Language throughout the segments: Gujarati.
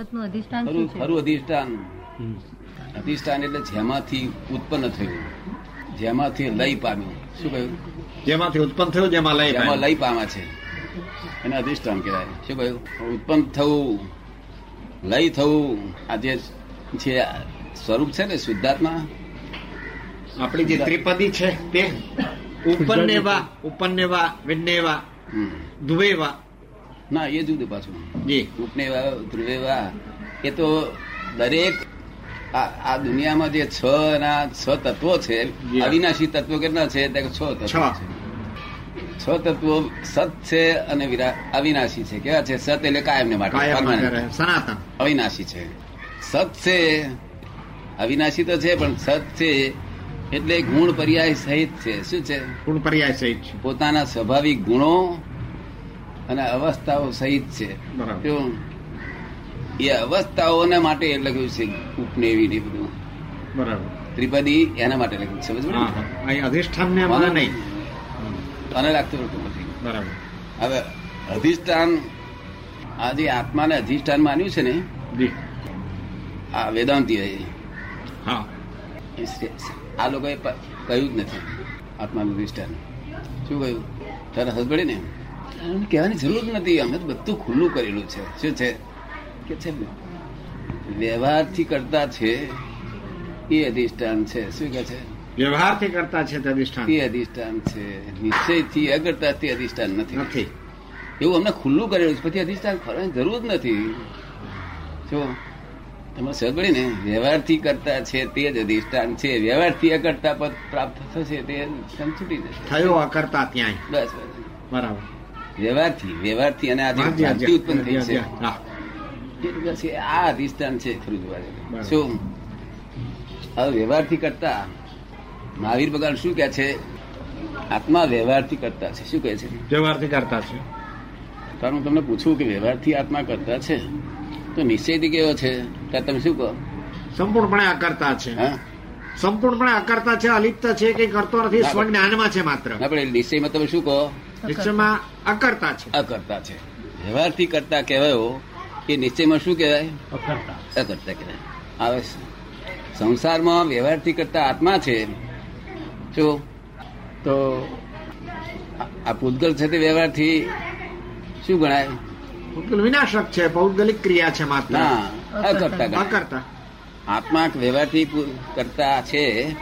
જગતનું અધિષ્ઠાન ખરું અધિષ્ઠાન. અધિષ્ઠાન એટલે જેમાંથી ઉત્પન્ન થયું. જેમાંથી લય પામ્યું. શું કહ્યું? જેમાંથી ઉત્પન્ન થયું જેમાં લઈ જેમાં પામ્યું. લય પામે છે. એને અધિષ્ઠાન કહેવાય. શું કહ્યું? ઉત્પન્ન થવું લય થવું આ જે છે સ્વરૂપ છે ને શુદ્ધાત્મા? આપણી જે ત્રિપદી છે તે ઉપન્નેવા ઉપન્નેવા વિન્નેવા હમ. ના એ જુદું પાછું. જી. ઉપનેવા ધ્રુવેવા એ તો દરેક આ દુનિયામાં જે છ ના છ તત્વો છે અવિનાશી તત્વો કેટલા છે? છ તત્વો છ. તત્વો સત છે અને અવિનાશી છે. કેવા છે? સત એટલે કાયમને માટે સનાતન. અવિનાશી છે. સત છે અવિનાશી તો છે પણ સત છે એટલે ગુણ પર્યાય સહિત છે. શું છે? ગુણ પર્યાય સહિત છે. પોતાના સ્વાભાવિક ગુણો અને અવસ્થાઓ સહિત છે. એ અવસ્થાઓને માટે લખ્યું છે ઉપનેવી ને બધું. બરાબર. ત્રિપદી એના માટે લખ્યું છે સમજ અધિષ્ઠાન ને મને નહીં. મને લાગતું હતું નથી બરાબર. હવે અધિષ્ઠાન આ જે આત્માને અધિષ્ઠાન માન્યું છે ને આ વેદાંતિ હા. આ લોકોએ કહ્યું જ નથી. આત્માનું અધિષ્ઠાન. શું કહ્યું? તારે હસ ને? કહેવાની જરૂર નથી અમે બધું ખુલ્લું કરેલું છે. શું છે? કે છે વ્યવહારથી કરતા છે એ અધિષ્ઠાન છે. શું કે છે? વ્યવહારથી કરતા છે તે અધિષ્ઠાન? એ અધિષ્ઠાન છે. નિશ્ચયથી અગરતા તે અધિષ્ઠાન નથી. નથી. એવું અમને ખુલ્લું કરેલું છે. પછી અધિષ્ઠાન ખરવાની જરૂર જ નથી. જો તમે સગડી ને વ્યવહારથી કરતા છે તે જ અધિષ્ઠાન છે. વ્યવહારથી અકર્તા પદ પ્રાપ્ત થશે તે છૂટી જશે. થયો અકર્તા બસ બસ. બરાબર. વ્યવહારથી વ્યવહારથી અને આજે ભ્રાંતિ ઉત્પન્ન થઈ છે. જી, હા. એ બસ એ આ અધિષ્ઠાન છે ખરું જોવા શું? હવે વ્યવહારથી કરતા મહાવીર ભગવાન શું કે છે? આત્મા વ્યવહારથી કરતા છે. શું કહે છે? વ્યવહારથી કરતા છે. તાર હું તમને પૂછું કે વ્યવહારથી આત્મા કરતા છે? તો નિશ્ચયથી કેવો છે? ત્યાં તમે શું કહો? સંપૂર્ણપણે અકર્તા છે. સંપૂર્ણપણે અકર્તા છે અલિપ્ત છે કઈ કરતો નથી સ્વ જ્ઞાનમાં છે માત્ર. આપણે નિશ્ચયમાં તમે શું કહો? નિશ્ચયમાં અકર્તા છે. અકર્તા છે. વ્યવહારથી કરતા કહેવાયો કે નિશ્ચયમાં શું કહેવાય? અકર્તા. અકર્તા કહેવાય. હવે સંસારમાં વ્યવહારથી કરતા આત્મા છે. જો તો આ- પૂતગલ છે તે વ્યવહારથી શું ગણાય? પૂતગલ વિનાશક છે પૌද්ગલિક ક્રિયા છે માત્ર. ના અકર્તા. અકર્તા આત્મા વ્યવહારથી કરતા છે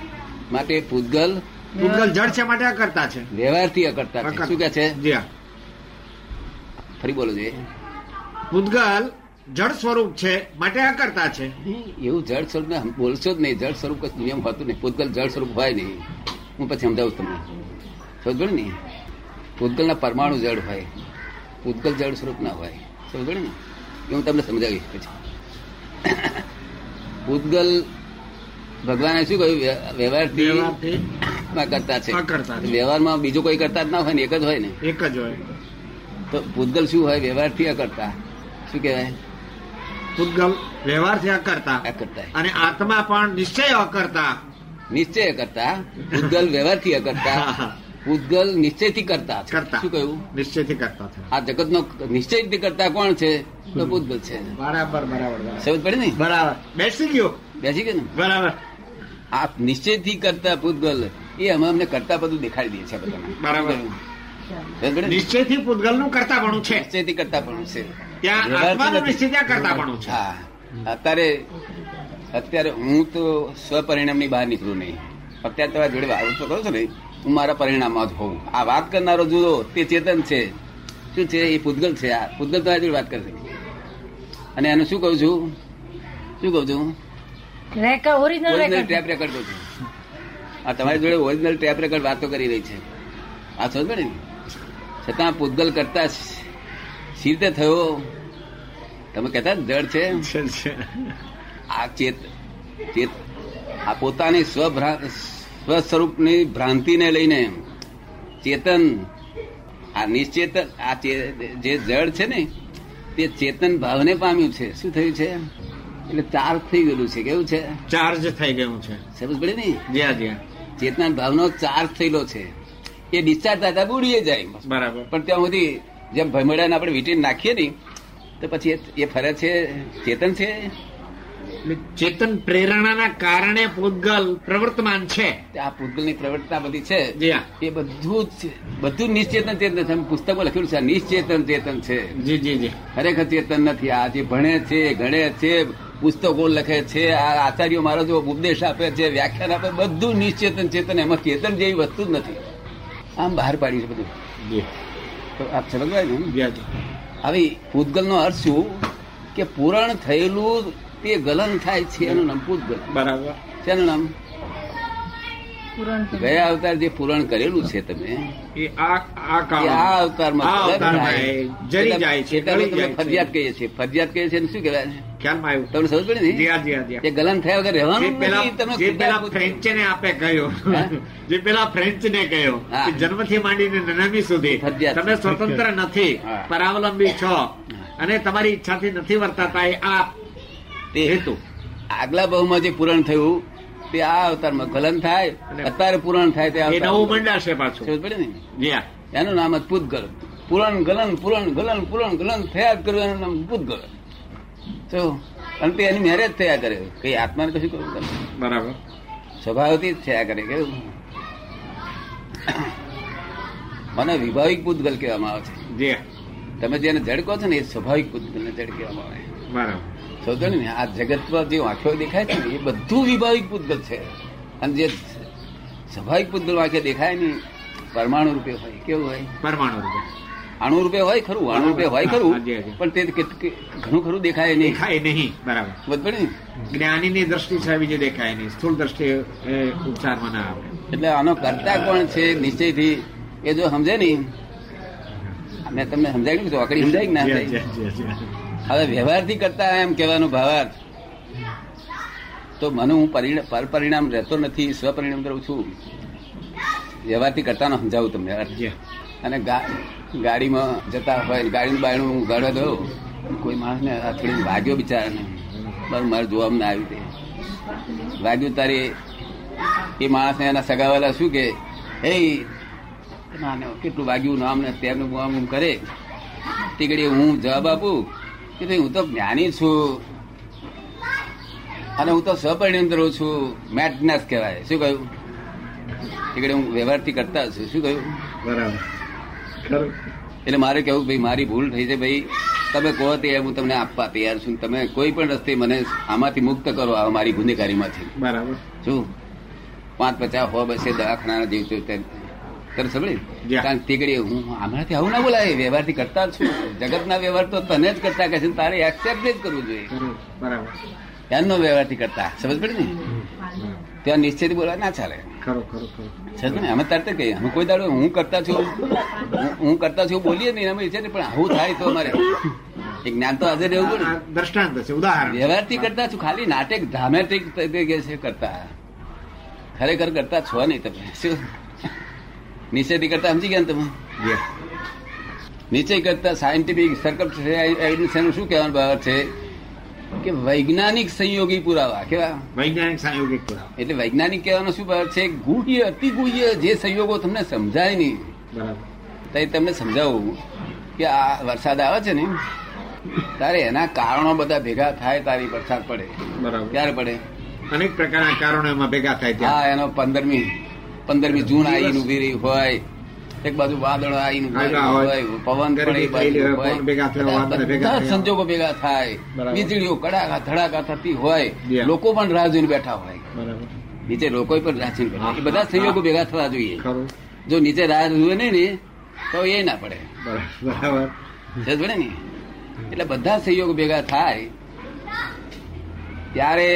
માટે પૂતગલ પૂતગલ જળ છે માટે અકર્તા છે. વ્યવહારથી અકર્તા છે. શું કે છે? જી હા. ફરી બોલો જોઈએ ભૂતગલ જળ સ્વરૂપ છે માટે અકર્તા છે. એવું જળ સ્વરૂપ ને બોલશો જ નહીં. જળ સ્વરૂપ કશું દુનિયામાં હોતું નહીં ભૂતગલ જળ સ્વરૂપ હોય નહીં. હું પછી સમજાવું તમને. સમજો ને પૂતગલના પરમાણુ જળ હોય. ભૂતગલ જળ સ્વરૂપ ના હોય. સમજો ને એ હું તમને સમજાવીશ પછી. ભૂતગલ ભગવાને શું કહ્યું? વ્ય- વ્યવહારથી વ્યવહારથી. માં કરતા છે. વ્યવહારમાં બીજું કોઈ કરતા જ ના હોય ને એક જ હોય ને? એક જ હોય. તો પૂતગલ શું હોય? વ્યવહારથી કરતા. શું કહેવાય? પૂતગલ વ્યવહારથી અકર્તા અકર્તા અને આત્મા પણ નિશ્ચય અકર્તા. નિશ્ચય કરતા. પૂતગલ વ્યવહારથી કરતા. હા, હા. પૂતગલ નિશ્ચયથી કરતા. કરતા. શું કહ્યું? નિશ્ચયથી કરતા આ જગત નો નિશ્ચયથી કરતા કોણ છે? તો પૂતગલ છે. બરાબર બરાબર બરાબર. સમજ પડી ને? બરાબર. બેસી ગયો. બેસી ગયો ને? બરાબર. આ નિશ્ચયથી કરતા પૂતગલ એ અમે અમને કરતા બધું દેખાડી દે છે બધાને બરાબર. નિશ્ચયથી પૂતગલ કરતાપણું છે. નિશ્ચયથી કરતા પણ છે. ત્યાં આત્માનું નિશ્ચય કરતાપણું છે. હા. અત્યારે અત્યારે હું તો સ્વપરિણામની બહાર નીકળું નહીં. અત્યારે તમારા જોડે વાત તો કરું છું ને હું મારા પરિણામમાં જ હોઉં. આ વાત કરનારો જુદો તે ચેતન છે. શું છે? એ પૂતગલ છે. આ પૂતગલ તમારી જોડે વાત કરશે. અને એનું શું કહું છું? શું કહું છું? Record original original tape record કહું છું. આ તમારી જોડે ઓરિજિનલ ટેપ રેકર્ડ વાતો કરી રહી છે. આ સમજ ને? છતાં પૂતગલ કરતા સી રીતે થયો. તમે કહેતા જડ છે. આ ચેત ચેત આ પોતાની સ્વ સ્વરૂપની ભ્રાંતિને લઈને ચેતન આ નિશ્ચેતન આ જે જળ છે ને તે ચેતન ભાવને પામ્યું છે. શું થયું છે? એટલે ચાર્જ થઈ ગયેલું છે. કેવું છે? ચાર્જ થઈ ગયું છે. સમજ પડે ને? જ્યાં જ્યાં. ચેતના ભાવનો ચાર્જ થયેલો છે. એ ડિસ્ચાર્જ થતા બુડીએ જાય બરાબર. પણ ત્યાં સુધી જેમ ભમડાને આપણે વીટીને નાખીએ ને તો પછી એ- ફરજ ફરે છે ચેતન છે. ચેતન પ્રેરણાના કારણે પૂતગલ પ્રવર્તમાન છે. આ પૂતગલની પ્રવૃત્તા બધી છે. જી હા. એ બધું જ બધું નિશ્ચેતન ચેતન છે. પુસ્તકો લખેલું છે નિશ્ચેતન ચેતન છે. જી જી જી. ખરેખર ચેતન નથી. આ જે ભણે છે ગણે છે પુસ્તકો લખે છે આ આચાર્યો મારો જો ઉપદેશ આપે છે વ્યાખ્યાન આપે બધું નિશ્ચેતન ચેતન એમાં ચેતન જેવી વસ્તુ જ નથી. આમ બહાર પાડી છે બધું. તો આપ સમજવાય ને? હવે હાજી. આવી પૂતગલ નો અર્થ શું? કે પૂરણ થયેલું તે ગલન થાય છે એનું નામ પૂતગલ બરાબર. શેનું નામ. ગયા અવતાર જે પૂરણ કરેલું છે તમે આ અવતારમાં આ ગલન અવતારમાં થાય. એ જરી જાય છે, તમે ફરજિયાત કહીએ છીએ ફરજિયાત કહીએ છીએ શું કહેવાય? ખ્યાલમાં આવ્યું. તમને સમજ પડી ને. તે ગલન થયા વગર રહેવાનું પેલા જે પેલા ફ્રેન્ચ ને આપે કહ્યું જે પેલા ફ્રેન્ચ ને કહ્યું જન્મથી માંડીને નનામી સુધી. તમે સ્વતંત્ર નથી પરાવલંબી છો. અને તમારી ઈચ્છાથી નથી વર્તાતા એ આ તે હેતુ. આગલા બહુમાં જે પૂરણ થયું તે આ અવતારમાં ગલન થાય અત્યારે પૂરણ થાય તે. નવું મંડાશે પાછું. ને એનું? નામ જ પૂતગલ પૂરણ ગલન પૂરણ ગલન પૂરણ ગલન થયા જ એનું નામ પૂતગલ તો અને તે એની મેરેજ થયા કરે. કઈ આત્માને કશું કરવું કરે બરાબર. સ્વભાવથી જ થયા કરે કેવું? મને વિભાવિક પૂતગલ કહેવામાં આવે છે. તમે જેને જડ કહો છો ને એ સ્વાભાવિક પૂતગલને જડ કહેવામાં આવે. બરાબર. સમજો ને આ જગતમાં જે વાંખ્યો દેખાય છે ને એ બધું વિભાવિક પૂતગલ છે. અને જે સ્વાભાવિક પૂતગલ આંખે દેખાય ને પરમાણુ રૂપે હોય કેવું હોય? પરમાણુ રૂપે. અણુ રૂપે હોય ખરું અણુ રૂપે હોય ખરું. પણ તે ઘણું ખરું દેખાય નહીં. દેખાય નહીં બરાબર. ને? જ્ઞાનીની દ્રષ્ટિ છે બીજે દેખાય નહીં. સ્થૂળ દ્રષ્ટિ ઉપચારમાં ના આવે. એટલે આનો કરતા કોણ છે નિશ્ચયથી એ જો સમજે નહીં. મેં તમને સમજાય કે ચોકડી સમજાય? ના. હવે વ્યવહારથી કરતા એમ કહેવાનું ભાવાર્થ. તો મને હું પરિણ- પર પરિણામ રહેતો નથી સ્વપરિણામ કરું છું. વ્યવહારથી કરતા સમજાવું તમને. અને ગાડીમાં જતા હોય ગાડીનું બાયણું હું ગાડવા ગયો કોઈ માણસને અથડીને વાગ્યો બિચારાને. બસ મારે જોવામાં ના આવી તે વાગ્યું તારે એ માણસને એના સગાવાલા શું કે હે કેટલું વાગ્યું? નામ ને તેમનું આમ કરે. ટીકડી હું જવાબ આપું. કે ભાઈ હું તો જ્ઞાની છું. અને હું તો સપરિણામ રહું છું. મેટનેસ કહેવાય. શું કહ્યું? એકડે હું વ્યવહારથી કરતા છું શું કહ્યું? બરાબર. એટલે મારે કેવું ભાઈ મારી ભૂલ થઈ છે ભાઈ. તમે કહો તે હું તમને આપવા તૈયાર છું. તમે કોઈ પણ રસ્તે મને આમાંથી મુક્ત કરો આ મારી ગુનેગારીમાંથી. બરાબર. શું? પાંચ પચાસ હો બસે દવાખાના જેવું તને સમજી કારણ કે હું આમાંથી આવું ના બોલાય? વ્યવહારથી કરતા છું. જગતના વ્યવહાર તો તને જ કરતા કહે છે. તારે એક્સેપ્ટ જ કરવું જોઈએ. બરાબર. એમનો વ્યવહારથી કરતા. સમજ પડે ને? ત્યાં નિશ્ચિત બોલવા ના ચાલે. ખરું ખરું ખરું. સમજ ને? અમે તરત કહીએ. અમે કોઈ દાડો હું કરતા છું હું- કરતા છું બોલીએ નહીં અમે ઈચ્છે પણ આવું થાય તો અમારે એક જ્ઞાન તો હાજર રહેવું પડે. દ્રષ્ટાંત છે ઉદાહરણ. વ્યવહારથી કરતા છું ખાલી નાટક ડ્રામેટિક તરીકે છે કરતા. ખરેખર કરતા છો નહીં તમે. શું? નિશ્ચયથી કરતા સમજી ગયા ને તમે? નીચે કરતા સાયન્ટિફિક સર્કમ એવિડન્સનું શું કહેવાનું બરાબર છે? કે વૈજ્ઞાનિક સંયોગી પુરાવા કેવા? વૈજ્ઞાનિક સંયોગી પુરાવા. એટલે વૈજ્ઞાનિક કહેવાનો શું બરાબર છે? ગુહ્ય અતિ ગુહ્ય જે સંયોગો તમને સમજાય નહીં. બરાબર. તો તમને સમજાવું કે આ વરસાદ આવે છે ને તારે એના કારણો બધા ભેગા થાય તારી વરસાદ પડે. બરાબર. ક્યારે પડે? અનેક પ્રકારના કારણો એમાં ભેગા થાય હા એનો પંદરમી પંદરમી જૂન આવીને ઊભી રહી હોય એક બાજુ વાદળ આવીને પવન બધા. સંજોગો ભેગા થાય. વીજળીઓ કડાકા ધડાકા થતી હોય લોકો પણ રાહ જોઈને બેઠા હોય. નીચે લોકો પણ રાહ જોઈને બેઠા એ બધા સંયોગો ભેગા થવા જોઈએ. જો નીચે રાહ જુએ નહીં ને તો એ ના પડે. બરાબર પડે ને એટલે બધા સંયોગ ભેગા થાય ત્યારે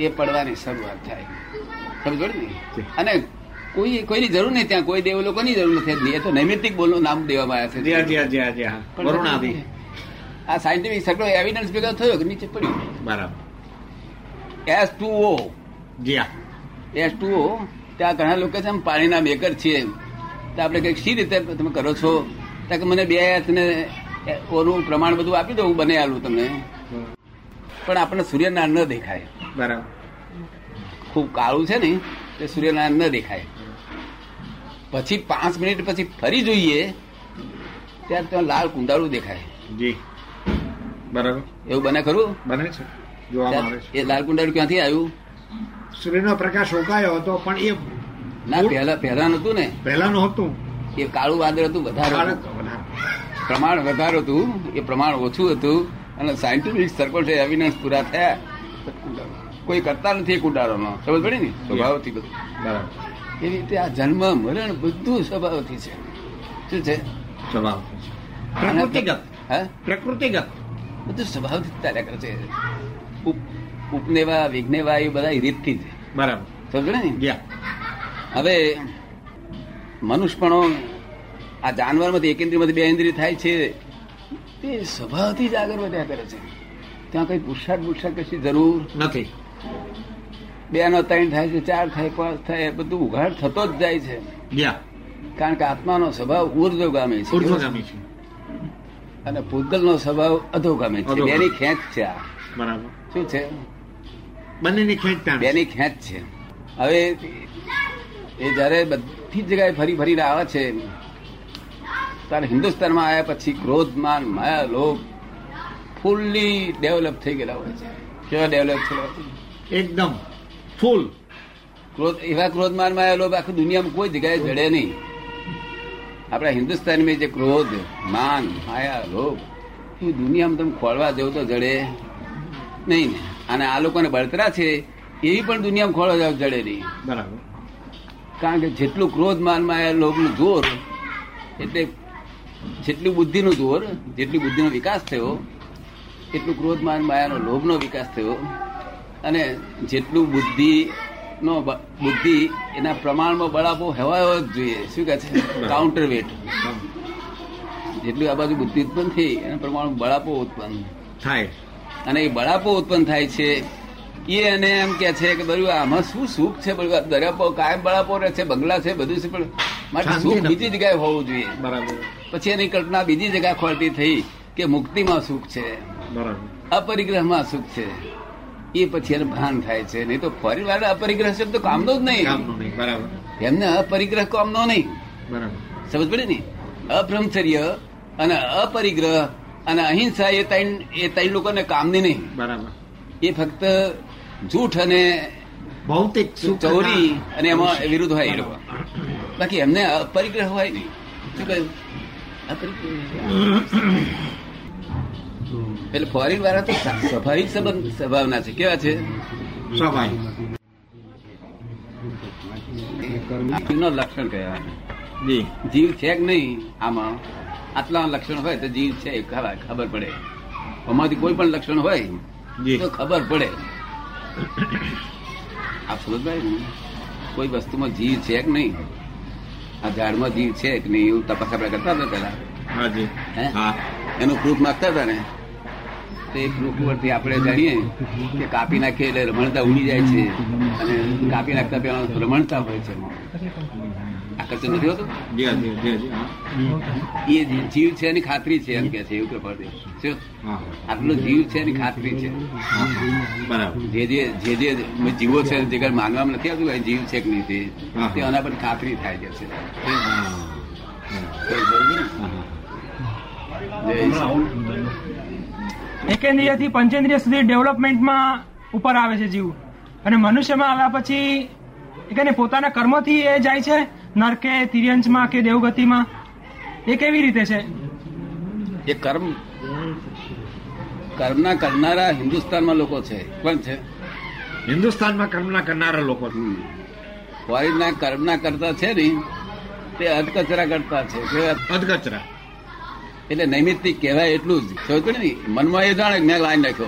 એ પડવાની શરૂઆત થાય. સમજ પડે ને અને કોઈ કોઈની જરૂર નહીં ત્યાં કોઈ દેવ લોકોની જરૂર નથી એ તો નૈમિતિક બોલનું નામ દેવામાં આવ્યા છે. આ સાયન્ટિફિક સગળો એવિડન્સ ભેગો થયો કે નીચે પડ્યું? બરાબર. S to O. G S to O. ત્યાં ઘણા લોકો છે પાણીના મેકર છીએ તો આપણે કંઈક સી રીતે તમે કરો છો? ત્યાં કે મને બે હાથને ઓનું પ્રમાણ બધું આપી દઉં હું બને આલું તમને. પણ આપણને સૂર્યનારાયણ ન દેખાય. બરાબર. ખૂબ કાળું છે ને તે સૂર્યનારાયણ ન દેખાય. પછી પાંચ મિનિટ પછી ફરી જોઈએ ત્યારે ત્યાં લાલ કુંડાળું દેખાય. જી. બરાબર. એવું બને ખરું? બને છે. એ લાલ કુંડાળું ક્યાંથી આવ્યું? સૂર્યનો પ્રકાશ રોકાયો હતો પણ એ ના પહેલા પહેલા નતું ને? પહેલાનું હતું. એ કાળું વાદળ હતું વધારે. પ્રમાણ વધારે હતું એ પ્રમાણ ઓછું હતું અને સાયન્ટિફિક સર્કલ છે એવિડન્સ પૂરા થયા. કોઈ કરતા નથી એ કુંડાળોનો. સમજ પડી ને? સ્વભાવથી બધું. બરાબર. એવી રીતે આ જન્મ મરણ બધું સ્વભાવથી છે. શું છે? સ્વભાવ. પ્રકૃતિગત. હા? પ્રકૃતિગત. બધું સ્વભાવથી ચાલ્યા કરે છે. ઉપ- ઉપનેવા વિઘ્નેવા એ બધા રીતથી છે બરાબર. સમજો ને? હવે મનુષ્યપણો આ જાનવરમાંથી એક ઇન્દ્રિયમાંથી બે ઇન્દ્રિય થાય છે તે સ્વભાવથી જ આગળ વધ્યા કરે છે. ત્યાં કઈ પુરસાદ પુરસાદ કશી જરૂર નથી. બે નો ત્રણ થાય છે ચાર થાય પાંચ થાય બધું ઉઘાડ થતો જ જાય છે. કારણ કે આત્માનો સ્વભાવ ઉર્ધ્વગામી છે. અને પૂતગલ નો સ્વભાવ અધોગામી છે. બેની ખેંચ છે આ. બરાબર. શું છે? બંનેની ખેંચ બેની ખેંચ છે. હવે એ જયારે બધી જગ્યાએ ફરી ફરીને આવે છે ત્યારે હિન્દુસ્તાનમાં આવ્યા પછી ક્રોધ માન માયા લોભ ફૂલ્લી ડેવલપ થઈ ગયેલા હોય છે. કેવા ડેવલપ થયેલા એકદમ. ફૂલ ક્રોધ એવા ક્રોધ માનમાં લોભ આખી દુનિયામાં કોઈ જગ્યાએ જડે નહીં. આપણા હિન્દુસ્તાનમાં જે ક્રોધ માન માયા લોભ એ દુનિયામાં તમે ખોળવા જવું તો જડે નહીં. ને અને આ લોકોને બળતરા છે એવી પણ દુનિયામાં ખોળવા જાવ જડે નહીં. બરાબર. કારણ કે જેટલું ક્રોધ માન માયા લોભનું જોર એટલે જેટલી બુદ્ધિનું જોર જેટલી બુદ્ધિનો વિકાસ થયો એટલું ક્રોધ માન માયાનો લોભનો વિકાસ થયો. અને જેટલું બુદ્ધિ નો બુદ્ધિ એના પ્રમાણમાં બળાપો હેવાયો જ જોઈએ. શું કહે છે? કાઉન્ટર વેટ જેટલું આ બાજુ બુદ્ધિ ઉત્પન્ન થઈ એના પ્રમાણ બળાપો ઉત્પન્ન. થાય. અને એ બળાપો ઉત્પન્ન થાય છે એ એને એમ કે છે કે બધું આમાં શું સુખ છે? બધું દરિયાપો કાયમ બળાપો રહે છે બંગલા છે બધું છે પણ માટે સુખ બીજી જગ્યાએ હોવું જોઈએ. બરાબર. પછી એની કલ્પના બીજી જગ્યા ખોલતી થઈ કે મુક્તિમાં સુખ છે. બરાબર. અપરિગ્રહમાં સુખ છે. એ પછી એને ભાન થાય છે. નહીં તો પરિવાર વાર અપરિગ્રહ શબ્દ કામનો જ નહીં. નહીં બરાબર. એમને અપરિગ્રહ કામનો નહીં. બરાબર. સમજ પડે ને? અબ્રહ્મચર્ય અને અપરિગ્રહ અને અહિંસા એ ત્રણ એ ત્રણ લોકોને કામની નહીં. બરાબર. એ ફક્ત જૂઠ અને ભૌતિક ચોરી અને એમાં વિરુદ્ધ હોય એ લોકો. બાકી એમને અપરિગ્રહ હોય નહીં. શું કહ્યું? અપરિગ્રહ. એટલે ફોરેન વાળા તો સ્વાભાવિક સંબંધ સ્વભાવના છે. કેવા છે? સ્વાભાવિક જીવનો લક્ષણ કહેવાય જી. જીવ છે કે નહીં આમાં? આટલા લક્ષણ હોય તો જીવ છે ખબર પડે. આમાંથી કોઈ પણ લક્ષણ હોય તો ખબર પડે. આપ સમજભાઈ કોઈ વસ્તુમાં જીવ છે કે નહીં? આ ઝાડમાં જીવ છે કે નહીં એવું તપાસ આપણે કરતા હતા પેલા હા જી. હે? હા. એનું પ્રૂફ માગતા હતા ને? તો એ પ્રૂફ પરથી આપણે જાણીએ કે કાપી નાખીએ એટલે રમણતા ઉડી જાય છે. અને કાપી નાખતા પેલા રમણતા હોય છે. આકર્ષણ નથી હોતું? એ જીવ છે એની ખાતરી છે એમ કે છે એવું કૃપાથી આટલો જીવ છે એની ખાતરી છે. બરાબર. જે જે જે જે જીવો છે જે કઈ માનવામાં નથી આવતું જીવ છે કે નહીં તે એના પર ખાતરી થાય છે જય શ્રી એકેન્દ્રિયથી પંચેન્દ્રિય સુધી ડેવલપમેન્ટમાં ઉપર આવે છે જીવ. અને મનુષ્યમાં આવ્યા પછી એ કહીને પોતાના કર્મોથી એ જાય છે નરકે તિર્યંશમાં કે દેવગતિમાં. એ કેવી રીતે છે? એ કર્મ કર્મના કરનારા હિન્દુસ્તાનમાં લોકો છે. કોણ છે? હિન્દુસ્તાનમાં કર્મના કરનારા લોકો. ફોરેનના કર્મના કરતા છે ને તે અધકચરા કરતા છે? અધકચરા. એટલે નૈમિત્તિક કહેવાય એટલું જ. સમજ પડે ને? મનમાં એ જાણે મેં લાઈન નાખ્યો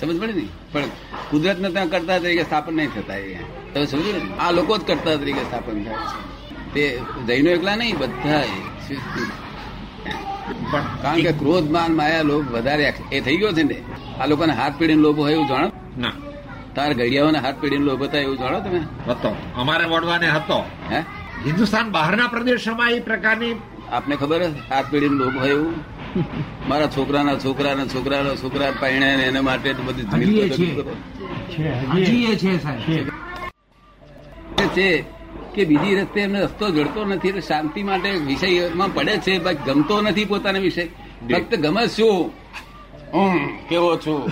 સમજ પડે ને? પણ કુદરત ને ત્યાં કરતા તરીકે સ્થાપન નહીં થતા એ. તમે સમજો ને? આ લોકો જ કરતા તરીકે સ્થાપન થાય છે. તે જૈનો એકલા નહીં બધા કારણ કે ક્રોધ માન માયા લોભ વધારે એ થઈ ગયો છે ને? આ લોકોને હાથ પીડીને લોભ હોય એવું જાણો? ના. તાર ઘડિયાઓને હાથ પીડીને લોભ હતા એવું જાણો તમે? હતો. અમારે વડવાને હતો. હે? હિન્દુસ્તાન બહારના પ્રદેશોમાં એ પ્રકારની આપને ખબર સાત પીડીને લોભ હોય એવું? મારા છોકરાના છોકરાના છોકરાના છોકરા પરણે ને એના માટે બધી છે. કે બીજી રસ્તે એમને રસ્તો જડતો નથી એટલે શાંતિ માટે વિષયમાં પડે છે બાકી ગમતો નથી પોતાનો વિષય. ફક્ત ગમે શું? હું કેવો છું?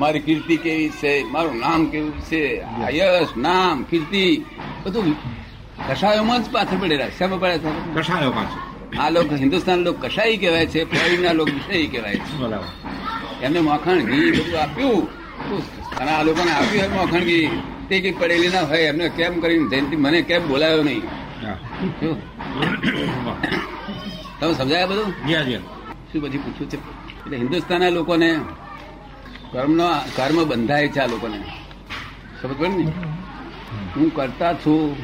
મારી કીર્તિ કેવી છે? મારું નામ કેવું છે? યશ નામ કીર્તિ બધું કસાયોમાં જ પાછળ પડેલા. શેમાં પડ્યા છે? કશાયો પાછું આ લોકો હિન્દુસ્તાન લોકો કશાઈ કહેવાય છે? ફોરેનના લોકો વિષય કહેવાય છે? એમને મોખણ ઘી બધું આપ્યું. અને આ લોકોને આપ્યું હોય મોખણ ઘી. તે કઈ પડેલી ના હોય એમને કેમ કરીને જયંતિ મને કેમ બોલાયો નહીં? તમે સમજાયા બધું? શું પછી પૂછ્યું છે? એટલે હિન્દુસ્તાનના લોકોને કર્મનો કર્મ બંધાય છે આ લોકોને. સમજ પડે ને? હું કરતા છું.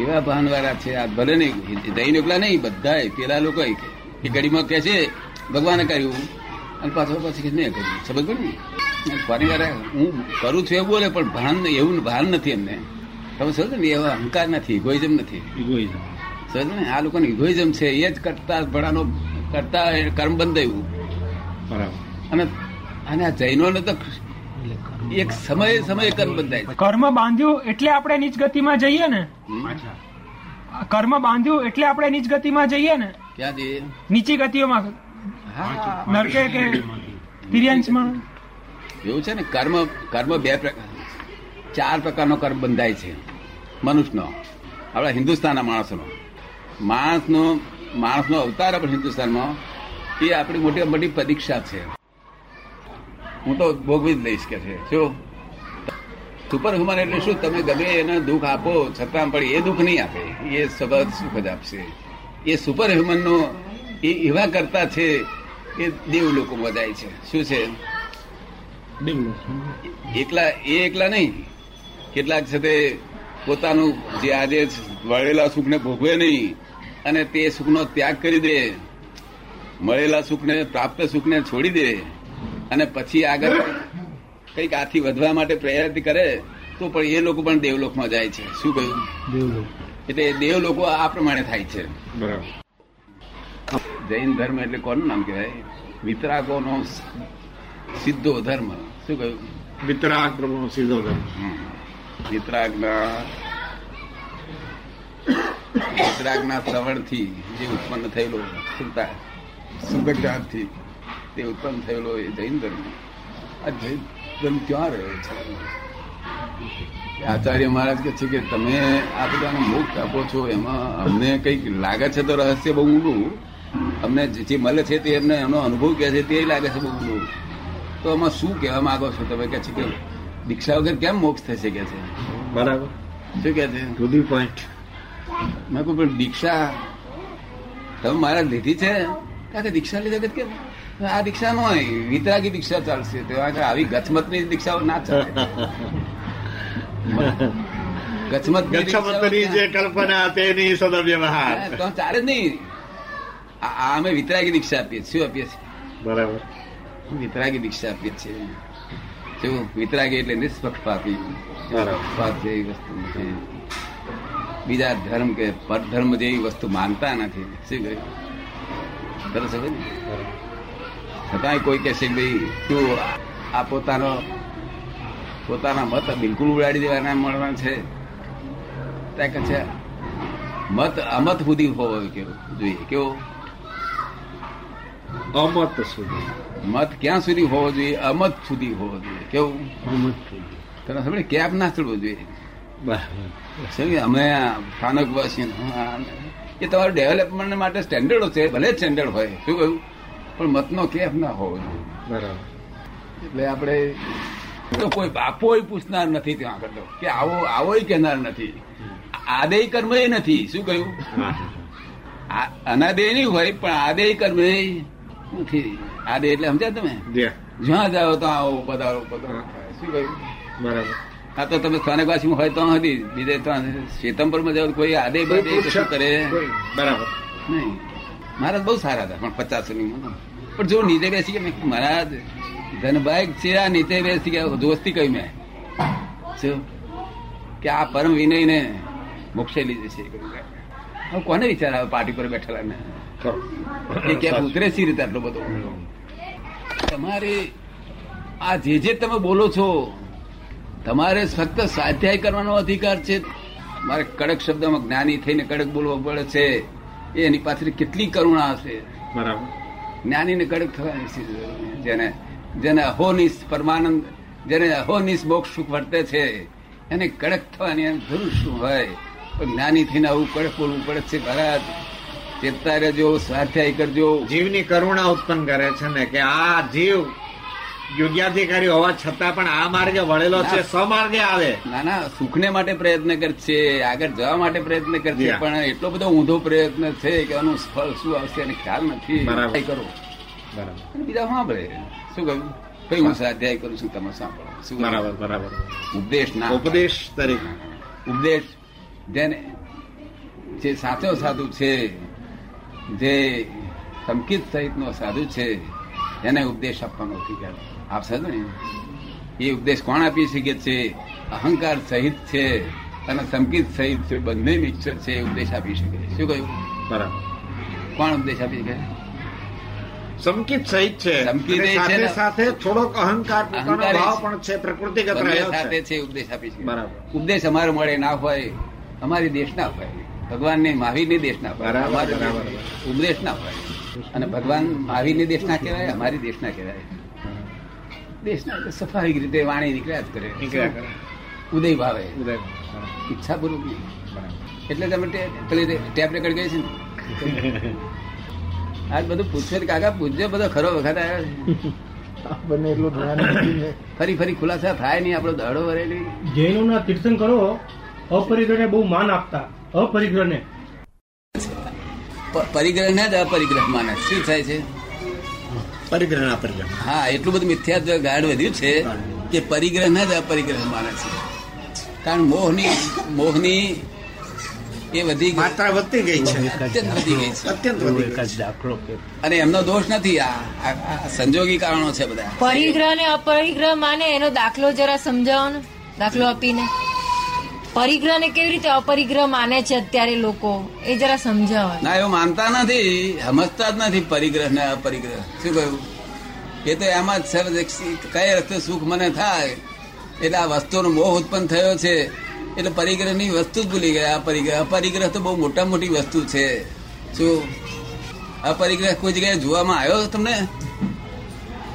એવા ભાનવાળા છે આ ભલે નહીં દહીં એકલા નહીં બધાય પેલા લોકો એ ઘડીમાં કે છે ભગવાને કર્યું. અને પાછો પછી કે મેં કર્યું. સમજ પડી ને? ફરી વાર હું કરું છું એવું બોલે પણ ભાન એવું ભાન નથી એમને. તમે સમજો ને એવા અહંકાર નથી ઇગોઇઝમ નથી. ઇગોઇઝમ સમજ ને? આ લોકોને ઇગોઇઝમ છે એ જ કરતા ભણાનો કરતા કર્મ બંધાયું. બરાબર. અને અને આ જૈનોને તો એક સમયે સમયે કર્મ બંધાય છે. કર્મ બાંધ્યું એટલે આપણે નીચ ગતિમાં જઈએ ને? કર્મ બાંધ્યું એટલે આપણે નીચ ગતિમાં જઈએ ને? ક્યાં જઈએ નીચી ગતિઓમાં. નરકે કે તિર્યાંશમાં એવું છે ને કર્મ કર્મ બે પ્રકાર ચાર પ્રકારનો કર્મ બંધાય છે. મનુષ્યનો આપણા હિન્દુસ્તાનના માણસનો. માણસનો માણસનો અવતાર આપણે હિન્દુસ્તાનમાં એ આપણી મોટી મોટી પરીક્ષા છે. હું તો ભોગવી જ લઈશ કે છે. શું? સુપર હ્યુમન એટલે શું? તમે ગમે એને દુઃખ આપો છતાં પણ એ દુઃખ નહીં આપે. એ સ્વભાવ સુખ જ આપશે. એ સુપર હ્યુમનનો એ એવા કરતા છે એ દેવ લોકોમાં જાય છે. શું છે? એકલા એ એકલા નહીં. કેટલાક છે તે પોતાનું જે આજે મળેલા સુખને ભોગવે નહીં અને તે સુખનો ત્યાગ કરી દે. મળેલા સુખને પ્રાપ્ત સુખને છોડી દે. અને પછી આગળ કંઈક આથી વધવા માટે પ્રયત્ન કરે તો પણ એ લોકો પણ દેવલોકમાં જાય છે. શું કહ્યું? એટલે એ દેવ લોકો આ પ્રમાણે થાય છે. બરાબર. જૈન ધર્મ એટલે કોનું નામ કહેવાય? વિતરાગોનો સીધો ધર્મ. શું કહ્યું? વિતરાગ સીધો ધર્મ. વિતરાગના વિતરાગના શ્રવણથી જે ઉત્પન્ન થયેલો સુલતા સુગંધાથી તે ઉત્પન્ન થયેલો એ જૈન ધર્મ આ જૈન ધર્મ ક્યાં રહ્યો છે? આચાર્ય મહારાજ કે છે કે તમે આ બધાને મોક્ષ આપો છો એમાં અમને કંઈક લાગે છે તો રહસ્ય બહુ ઊંડું. અમને જે જે મળે છે તે એમને એનો અનુભવ કે છે તે લાગે છે બહુ ઊંડું. તો એમાં શું કહેવા માંગો છો તમે? કે છે કે દીક્ષા વગર કેમ મોક્ષ થશે કે છે? બરાબર. શું કે છે? ટુ ધી પોઈન્ટ મેં કહું પણ દીક્ષા તમે મારા લીધી છે. કારણ કે દીક્ષા લીધા? કે કેમ? આ દીક્ષા નો હોય વિતરાગી દીક્ષા ચાલશે તો આવી ગચમતની દીક્ષાઓ ના ચાલે. ગચમતની ગચ્છમતની જે કલ્પના તેની સદવ્યવહાર હા, તો ચાલે જ નહીં. આ અમે વિતરાગી દીક્ષા આપીએ શું આપીએ છીએ? બરાબર. વિતરાગી દીક્ષા આપીએ છીએ. શું વિતરાગી એટલે નિષ્પક્ષપાતી. પક્ષપાત જેવી વસ્તુ છે બીજા ધર્મ કે પરધર્મ જેવી વસ્તુ માનતા નથી. શું કહ્યું? સરસ હવે ને છતાંય કોઈ કહેશે કે ભાઈ તું આ પોતાનો પોતાના મત બિલકુલ ઉડાડી દેવાના મળવાના છે. ત્યાં કે છે મત અમત સુધી હોવો કેવો જોઈએ કેવો? અમત સુધી. મત ક્યાં સુધી હોવો જોઈએ? અમત સુધી હોવો જોઈએ કેવું? અમત સુધી. તને સમજે કેપ ના ચડવો જોઈએ? બરાબર અમે સ્થાનક વાસી એ તમારું ડેવલપમેન્ટ માટે સ્ટેન્ડર્ડો છે ભલે સ્ટેન્ડર્ડ હોય. શું કહ્યું? પણ મતનો કેફ ના હોવો જોઈએ. બરાબર. એટલે આપણે તો કોઈ બાપો પૂછનાર નથી ત્યાં આગળ કે આવો આવો કહેનાર નથી. આદેય કર્મ એ નથી. શું કહ્યું? અનાદેય નહીં હોય પણ આદેય કર્મ એ નથી. આદેય એટલે સમજ્યા તમે? જ્યાં જાઓ તો આવો પધારો પધારો. શું કહ્યું? બરાબર. હા તો તમે સ્થાનકવાસી હોય તો હતી બીજે તો શ્વેતંબરમાં જાઓ કોઈ આદે બધે શું કરે? બરાબર. નહીં. મહારાજ બહુ સારા હતા પણ પચાસની પણ જો નીચે બેસી ગયા મેં મહારાજ ધનભાઈ છે આ નીચે બેસી ગયા? દોસ્તી કહી મેં? શું કે આ પરમ વિનય ને મોક્ષે લીધે છે. કોને વિચાર આવે પાર્ટી પર બેઠેલા ને? એ ક્યાંક ઉતરે સી રીતે આટલો બધો? તમારે આ જે જે તમે બોલો છો તમારે ફક્ત સ્વાધ્યાય કરવાનો અધિકાર છે. મારે કડક શબ્દમાં જ્ઞાની થઈને કડક બોલવો પડે છે. એની પાછળ કેટલી કરુણા હશે. બરાબર. જ્ઞાનીને કડક થવાની જેને જેને અહોનિશ પરમાનંદ, જેને અહોનિશ મોક્ષ સુખ વર્તે છે, એને કડક થવાની એમ જરૂર શું હોય? પણ જ્ઞાની થઈને આવું કડક બોલવું પડે છે ભરત. ચેતતા રહેજો, સ્વાધ્યાય કરજો. જીવની કરુણા ઉત્પન્ન કરે છે ને, કે આ જીવ યોગ્યાધિકારી હોવા છતાં પણ આ માર્ગે વળેલો છે માર્ગે આવે. ના ના સુખને માટે પ્રયત્ન કરશે આગળ જવા માટે પ્રયત્ન કરશે પણ એટલો બધો ઊંધો પ્રયત્ન છે કે આનું ફળ શું આવશે એને ખ્યાલ નથી. બરાબર. કરો બરાબર. બીજા સાંભળે. શું કહ્યું? કઈ હું. સ્વાધ્યાય કરું છું તમે સાંભળો. શું બરાબર બરાબર. ઉપદેશ ના. ઉપદેશ તરીકે. ઉપદેશ જેને જે સાચો સાધુ છે જે સંકિત સહિતનો સાધુ છે એને ઉપદેશ આપવાનો અધિકાર આપશે ને. એ ઉપદેશ કોણ આપી શકે છે? અહંકાર સહિત છે અને સંકિત સહિત છે. બંને મિક્સર છે એ ઉપદેશ આપી શકે શું કહ્યું? બરાબર. કોણ ઉપદેશ આપી શકે? સંકિત સહિત છે. સંકિત સાથે સાથે થોડોક અહંકાર ભાવ પણ છે પ્રકૃતિગત સાથે છે ઉપદેશ આપી શકે. બરાબર. ઉપદેશ અમારો મળે ના હોય અમારી દેશ ના હોય. ભગવાનની મહાવીરની દેશ ના હોય. ઉપદેશ ના હોય. અને ભગવાન મહાવીર દેશના કહેવાય અમારી દેશના કહેવાય. દેશના સ્વાભાવિક રીતે વાણી નીકળ્યા જ કરે નીકળ્યા કરે. ઉદય ભાવે. ઉદય. ઈચ્છા પૂર્વક એટલે તમે પેલી ટેપ રેકર્ડ ગઈ છે ને? આજ બધું પૂછ્યો કાકા પૂછજો બધો ખરો વખત આવ્યો ફરી ફરી ખુલાસા થાય નહીં આપણો દાડો વરેલી જૈનોના તીર્થંકરો અપરિગ્રહને બહુ માન આપતા અપરિગ્રહને. પરિગ્રહ ને જ અપરિગ્રહ માને શું થાય છે? પરિગ્રહ અપરિગ્રહ. હા એટલું બધું મિથ્યાત્વ ગાઢ વધ્યું છે કે પરિગ્રહ ને જ અપરિગ્રહ માને છે. કારણ મોહની મોહની એ વધી માત્રા વધતી ગઈ છે. અત્યંત વધી ગઈ છે. અત્યંત વધી ગઈ અને એમનો દોષ નથી. આ સંજોગી કારણો છે બધા. પરિગ્રહ ને અપરિગ્રહ માને એનો દાખલો જરા સમજાવો ને દાખલો આપીને. પરિગ્રહ ને કેવી રીતે અપરિગ્રહ માને છે અત્યારે લોકો? એ જરા સમજાવો. ના, એવું માનતા નથી. સમજતા જ નથી પરિગ્રહ ને અપરિગ્રહ. શું કહ્યું? એ તો એમાં જ કઈ રસ્તે સુખ મને થાય? એટલે આ વસ્તુનો મોહ ઉત્પન્ન થયો છે. એટલે પરિગ્રહની વસ્તુ જ ભૂલી ગયા. અપરિગ્રહ અપરિગ્રહ તો બહુ મોટા મોટી વસ્તુ છે. શું? અપરિગ્રહ કોઈ જગ્યાએ જોવામાં આવ્યો તમને?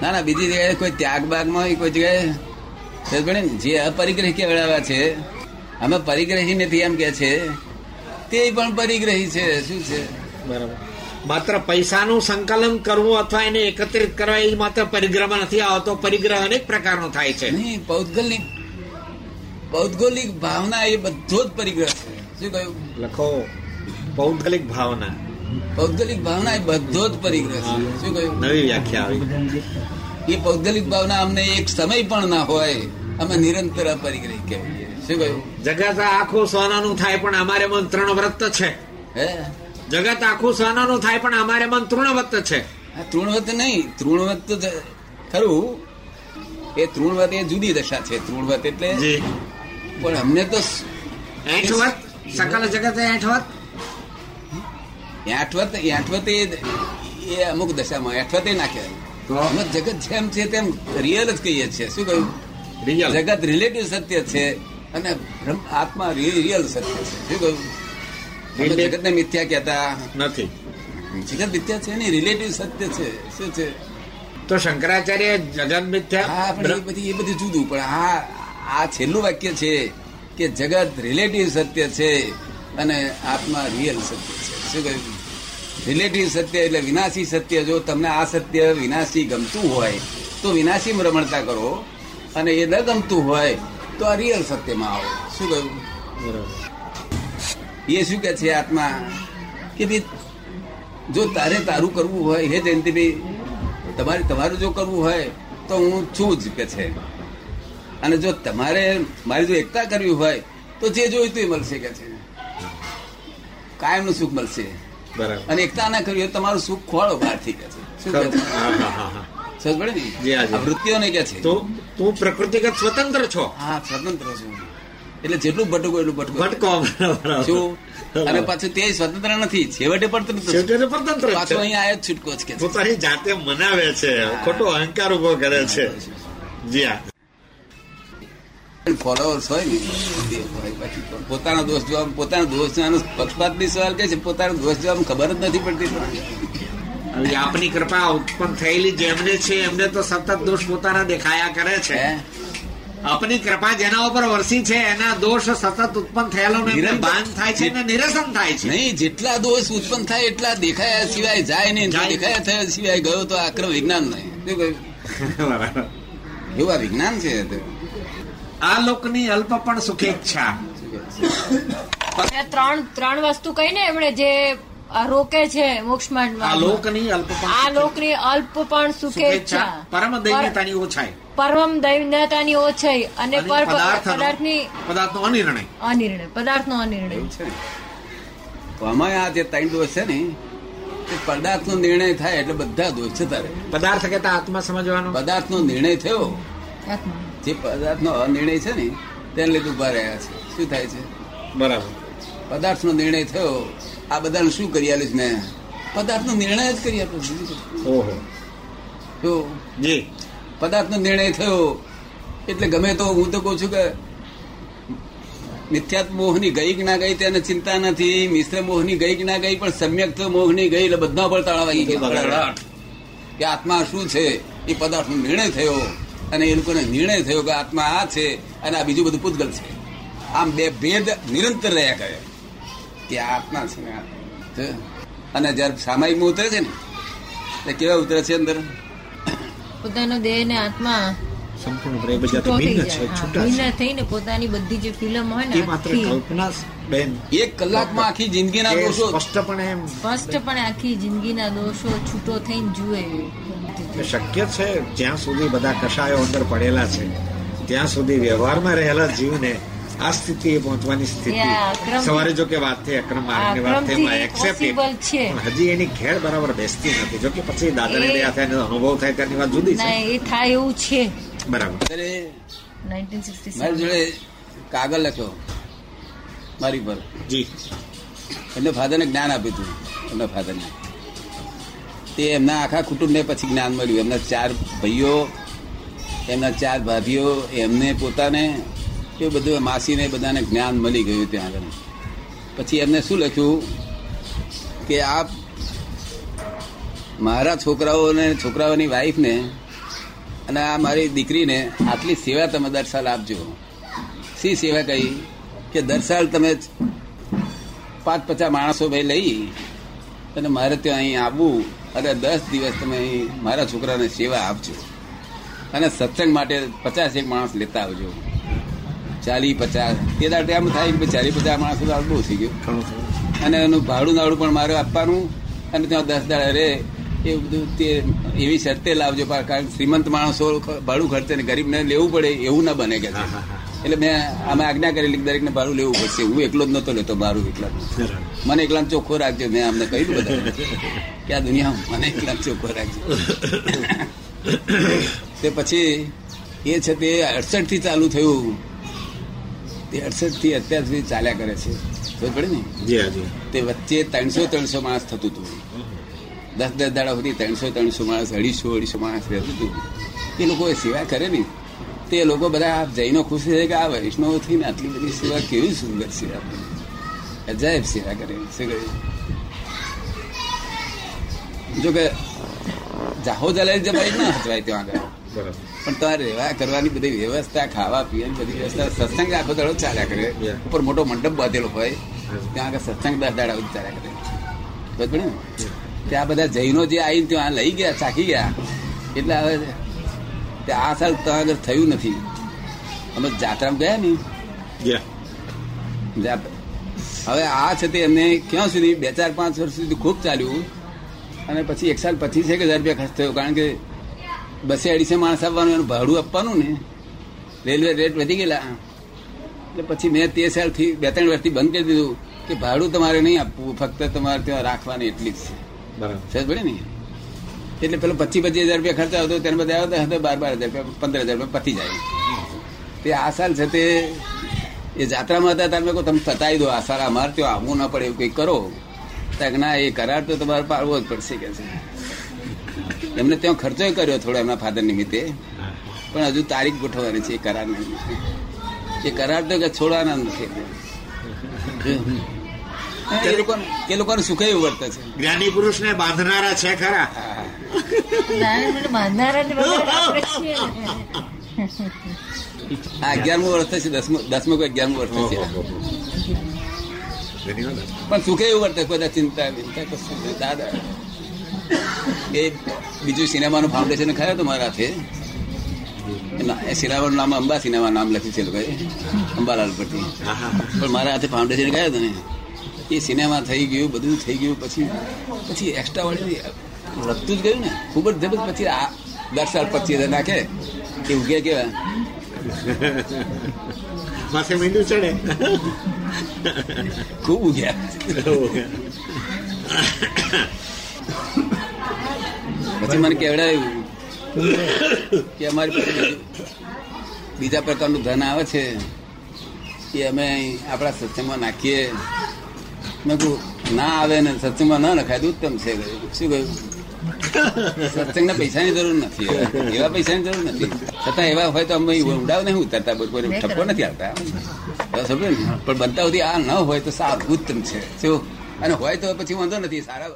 ના ના, બીજી જગ્યાએ કોઈ ત્યાગ બાગમાં કોઈ જગ્યાએ? જે અપરિગ્રહ કેવડાવ્યા છે અમે પરિગ્રહી નથી એમ કે છે તે પણ પરિગ્રહી છે શું છે? બરાબર. માત્ર પૈસાનું સંકલન કરવું અથવા એને એકત્રિત કરવા એ માત્ર પરિગ્રહમાં નથી આવતો પરિગ્રહ અનેક પ્રકારનો થાય છે. નહીં ભૌગોલિક ભૌગોલિક ભાવના એ બધો જ પરિગ્રહ છે. શું કહ્યું? લખો ભૌગોલિક ભાવના. ભૌગોલિક ભાવના એ બધો જ પરિગ્રહ છે. શું કહ્યું? નવી વ્યાખ્યા આવી. એ ભૌગોલિક ભાવના અમને એક સમય પણ ના હોય અમે નિરંતર પરિગ્રહ કહેવાય. શું કહ્યું? જગત આખું સોનાનું થાય પણ અમારે મન તૃણવ્રત છે. હે? જગત આખું સોનાનું થાય પણ અમારે મન તૃણવત છે. તૃણવત નહીં તૃણવત તો ખરું? એ તૃણવત એ જુદી દશા છે તૃણવત એટલે જી. પણ અમને તો એઠવત? સકલ જગત એઠવત? એઠવત આઠવત એ અમુક દશામાં એઠવત એ ના કહેવાય. તો? અમે જગત જેમ છે તેમ રિયલ જ કહીએ છીએ. શું કહ્યું? જગત રિલેટિવ સત્ય છે. અને આત્મા રિયલ સત્ય છે. શું કહ્યું જગતને મિથ્યા કહેતા. નથી. જગત મિથ્યા છે ને રિલેટિવ સત્ય છે. શું છે? તો શંકરાચાર્ય જગત હા મિથ્યા પણ એ બધી એ બધું જુદું પણ આ આ છેલ્લું વાક્ય છે કે જગત રિલેટિવ સત્ય છે અને આત્મા રિયલ સત્ય છે. શું કહ્યું? રિલેટિવ સત્ય એટલે વિનાશી સત્ય. જો તમને આ સત્ય વિનાશી ગમતું હોય તો વિનાશી રમણતા કરો. અને એ ન ગમતું હોય તો આ રિયલ સત્યમાં આવો. શું કહ્યું? એ શું કે છે આત્મા? કે ભાઈ જો તારે તારું કરવું હોય હે જયંતિભાઈ તમારે તમારું જો કરવું હોય તો હું છું જ કે છે. અને જો તમારે મારી જો એકતા કરવી હોય તો જે જોઈતું એ મળશે કે છે. કાયમનું સુખ મળશે. બરાબર. અને એકતા ના કરવી હોય તમારું સુખ ખોળો બહારથી કે છે. શું કે છે? ને કે છે? તું તું પ્રકૃતિગત સ્વતંત્ર છો? હા સ્વતંત્ર છું. એટલે જેટલું એટલું શું? અને પાછું તે સ્વતંત્ર નથી. છેવટે પણ છેવટે જ પાછું અહીંયા આયો છૂટકો છે. પોતાની જાતે મનાવે છે. ખોટો અહંકાર ઊભો કરે છે. જી હા. ફોલોઅર્સ હોય ને પોતાનો દોષ જોવા પોતાનો દોષ જોવાનો પક્ષપાતની સવાલ કે છે પોતાનો દોષ જોવા ખબર જ નથી પડતી. હવે આપની કૃપા ઉત્પન્ન થયેલી જેમને છે એમને તો સતત દોષ પોતાના દેખાયા કરે છે. આપની કૃપા જેના ઉપર વરસી છે એના દોષ સતત ઉત્પન્ન થયેલો ભાન થાય છે ને નિરસન થાય છે. નહીં જેટલા દોષ ઉત્પન્ન થાય એટલા દેખાયા સિવાય જાય નહીં. દેખાયા થયા સિવાય ગયો તો આક્રમ વિજ્ઞાન નહીં. એવું આ વિજ્ઞાન છે તે. આ લોકની અલ્પ પણ સુખેચ્છા ત્રણ ત્રણ વસ્તુ કઈ ને એમણે જે રોકે છે મોક્ષ આ માર્ગમાં. લોકની અલ્પ આ લોકની અલ્પ પણ સુખેચ્છા પરમ દૈન્યતાની ઓછાય. પરમ દૈન્યતાની ઓછાઈ અને અને પર પદાર્થનો પદાર્થની અનિર્ણય. અનિર્ણય. પદાર્થનો અનિર્ણય. એવું તો આમાં આ જે ત્રણ દોષ છે ને તે પદાર્થનો નિર્ણય થાય એટલે બધા દોષ છે તારે. પદાર્થ કહેતા આત્મા સમજવાનો. પદાર્થનો નિર્ણય થયો. જે જે પદાર્થનો અનિર્ણય છે ને તેને લીધે ઊભા રહ્યા છે. શું થાય છે? બરાબર. પદાર્થનો નિર્ણય થયો. આ બધાને શું કરી આપીશ મેં? પદાર્થનો નિર્ણય જ કરી આપ્યો? ઓહો. તો જી. પદાર્થનો નિર્ણય થયો. એટલે ગમે તો હું તો કહું છું કે મિથ્યાત મોહની ગઈ કે ના ગઈ તેને ચિંતા નથી. મિશ્ર મોહની ગઈ કે ના ગઈ પણ સમ્યક તો મોહની ગઈ એટલે બધા પર તાળા વાગી ગયા. કે આત્મા શું છે? એ પદાર્થનો નિર્ણય થયો. અને એ લોકોને નિર્ણય થયો કે આત્મા આ છે અને આ બીજું બધું પૂતગલ છે. આમ બે ભેદ નિરંતર રહ્યા કરે. કે આત્મા છે. અને જયારે સામાયિકમાં ઉતરે છે ને એટલે કેવા ઉતરે છે અંદર? પોતાનો દેહ ને આત્મા પોતાની બધી જે ફિલ્મ હોય ને માત્ર કલ્પના બેન. એક કલાકમાં આખી જિંદગીના એ દોષો સ્પષ્ટપણે સ્પષ્ટપણે આખી જિંદગીના દોષો છૂટો થઈને જુએ. શક્ય છે જ્યાં સુધી બધા કશાયો અંદર પડેલા છે ત્યાં સુધી વ્યવહારમાં રહેલા જીવને આ સ્થિતિએ પહોંચવાની સ્થિતિ. સવારે જો કે વાત થઈ અક્રમ માર્ગની વાત થઈ. પણ હજી એની ખેડ બરાબર બેસતી નથી. જો કે પછી દાદાને એ- દયા થાય એનો અનુભવ થાય ત્યારની વાત જુદી છે. એ થાય એવું છે. બરાબર. મારી જોડે કાગળ લખ્યો. મારી પર. જી. એટલે ફાધરને જ્ઞાન આપ્યું હતું. એમના ફાધરને. તે એમના આખા કુટુંબને પછી જ્ઞાન મળ્યું. એમના ચાર ભાઈઓ એમના ચાર ભાભીઓ એમને પોતાને એ બધું માસીને બધાને જ્ઞાન મળી ગયું ત્યાં આગળ. પછી એમને શું લખ્યું કે આપ મારા છોકરાઓને, છોકરાઓની વાઈફને અને આ મારી દીકરીને આટલી સેવા તમે દર સાલ આપજો. શી સેવા કહી? કે દર સાલ તમે પાંચ પચાસ માણસો ભાઈ લઈ અને મારે ત્યાં અહીં આવવું અને દસ દિવસ તમે અહીં મારા છોકરાને સેવા આપજો. અને સત્સંગ માટે પચાસ એક માણસ લેતા આવજો. ચાલી પચાસ તે દાડે એમ થાય કે ચાલી પચાસ માણસો તો બહુ થઈ ગયું. અને એનું ભાડું નાડું પણ મારે આપવાનું અને ત્યાં દસ દાડા રે એ બધું તે એવી શરતે લાવજો કારણ શ્રીમંત માણસો ભાડું ખર્ચે ને ગરીબને લેવું પડે એવું ના બને કે. એટલે મેં અમે આજ્ઞા કરેલી દરેકને ભાડું લેવું પડશે. હું એકલો જ નતો લેતો ભાડું એકલા મને એકલા ચોખ્ખો રાખજો. મેં અમને કહ્યું બધા કે આ દુનિયા મને એકલા ચોખ્ખો રાખજો. તે પછી એ છે તે અડસઠથી ચાલુ થયું. તે અડસઠથી અત્યાર સુધી ચાલ્યા કરે છે. ખબર પડે ને? તે વચ્ચે ત્રણસો ત્રણસો માણસ થતું હતું. દસ દસ દાડા સુધી ત્રણસો ત્રણસો માણસ અઢીસો અઢીસો માણસ રહેતું હતું. એ લોકો સેવા કરે ને તે લોકો બધા જૈનો ખુશ થાય કે આ વૈષ્ણવ થઈને આટલી બધી સેવા કેવી સુંદર સેવા. અજાયબ સેવા કરે. શું કરે જો કે જાહો જલાઈ જમાઈ ના હચવાય ત્યાં આગળ. બરાબર. પણ તમારે રહેવા કરવાની બધી વ્યવસ્થા ખાવા પીવાની બધી વ્યવસ્થા સત્સંગ આખો દાડો ચાલ્યા કરે. ઉપર મોટો મંડપ બાંધેલો હોય ત્યાં આગળ સત્સંગ દસ દાડા સુધી ચાલ્યા કરે. બરાબર ત્યાં બધા જૈનો જે આવીને ત્યાં લઈ ગયા ચાખી ગયા. એટલે હવે આ સાલ ત્યાં આગળ થયું નથી. અમે જાત્રામાં ગયા ને? હવે આ છે તે એમને ક્યાં સુધી? બે ચાર પાંચ વર્ષ સુધી ખૂબ ચાલ્યું. અને પછી એક સાલ પચીસ એક હજાર રૂપિયા ખર્ચ થયો. કારણ કે બસે અઢીસે માણસ આવવાનું એનું ભાડું આપવાનું ને. રેલવે રેટ વધી ગયેલા. એટલે પછી મેં તે સાલથી બે ત્રણ વર્ષથી બંધ કરી દીધું કે ભાડું તમારે નહીં આપવું ફક્ત તમારે ત્યાં રાખવાની એટલી જ છે. બરાબર. સમજ ને? એટલે પેલો પચીસ પચીસ હજાર રૂપિયા ખર્ચા આવતો ત્યારે બધા આવતા હતા બાર બાર હજાર રૂપિયા પંદર હજાર રૂપિયા પતી જાય. તે આ સાલ છે તે એ જાત્રામાં હતા તમે કહો તમે પતાવી દો આ સાલ અમારે ત્યાં આવવું ના પડે એવું કંઈક કરો. ત્યાં ના એ કરાર તો તમારે પાડવો જ પડશે કે છે. એમને ત્યાં ખર્ચો કર્યો થોડો એમના ફાધર નિમિત્તે. પણ હજુ તારીખ ગોઠવવાની છે એ કરાર એ કરાર તો કે છોડવાના નથી. એ લોકો એ લોકોનું સુખે એવું વર્તે છે. જ્ઞાની પુરુષને બાંધનારા છે ખરા. નારાયણ મને બાંધનારા ને બધા આપણે જ છીએ. ને. આ અગિયારમું વર્ષ થશે દસમું દસમું કે અગિયારમું વર્ષ થશે. પણ સુખે એવું વર્તે બધા ચિંતા વિંતા કશું દાદા એ બીજું સિનેમાનું ફાઉન્ડેશન ખાયો હતું મારા હાથે? એ સિનેમાનું નામ અંબા સિનેમા નામ લખ્યું છે એ લોકોએ અંબાલાલ પરથી પણ મારા હાથે ફાઉન્ડેશન ગયા તને ને. એ સિનેમા થઈ ગયું બધું થઈ ગયું પછી પછી એક્સ્ટ્રા વાળી વધતું જ ગયું ને. ખૂબ જ જબરજસ્ત. પછી આ દસ સાલ પચીસ હજાર નાખે. એ ઉગે કેવા. માથે મીંડું ચડે. ખૂબ ઉગ્યા. પછી મને કેવડાવ્યું? કે અમારી પાસે બીજા પ્રકારનું ધન આવે છે એ અમે આપણા સત્સંગમાં નાખીએ. મેં કહું ના આવે ને, સત્સંગમાં ના નખાય તો ઉત્તમ છે? શું કહ્યું? સત્સંગના પૈસાની જરૂર નથી. એવા પૈસાની જરૂર નથી. છતાં એવા હોય તો અમે ઉડાવ નહીં ઉતરતા? કોઈ ઠપકો નથી આવતા. સમજો ને? પણ બનતા સુધી આ ન હોય તો સારું. ઉત્તમ છે? શું? અને હોય તો પછી વાંધો નથી. સારા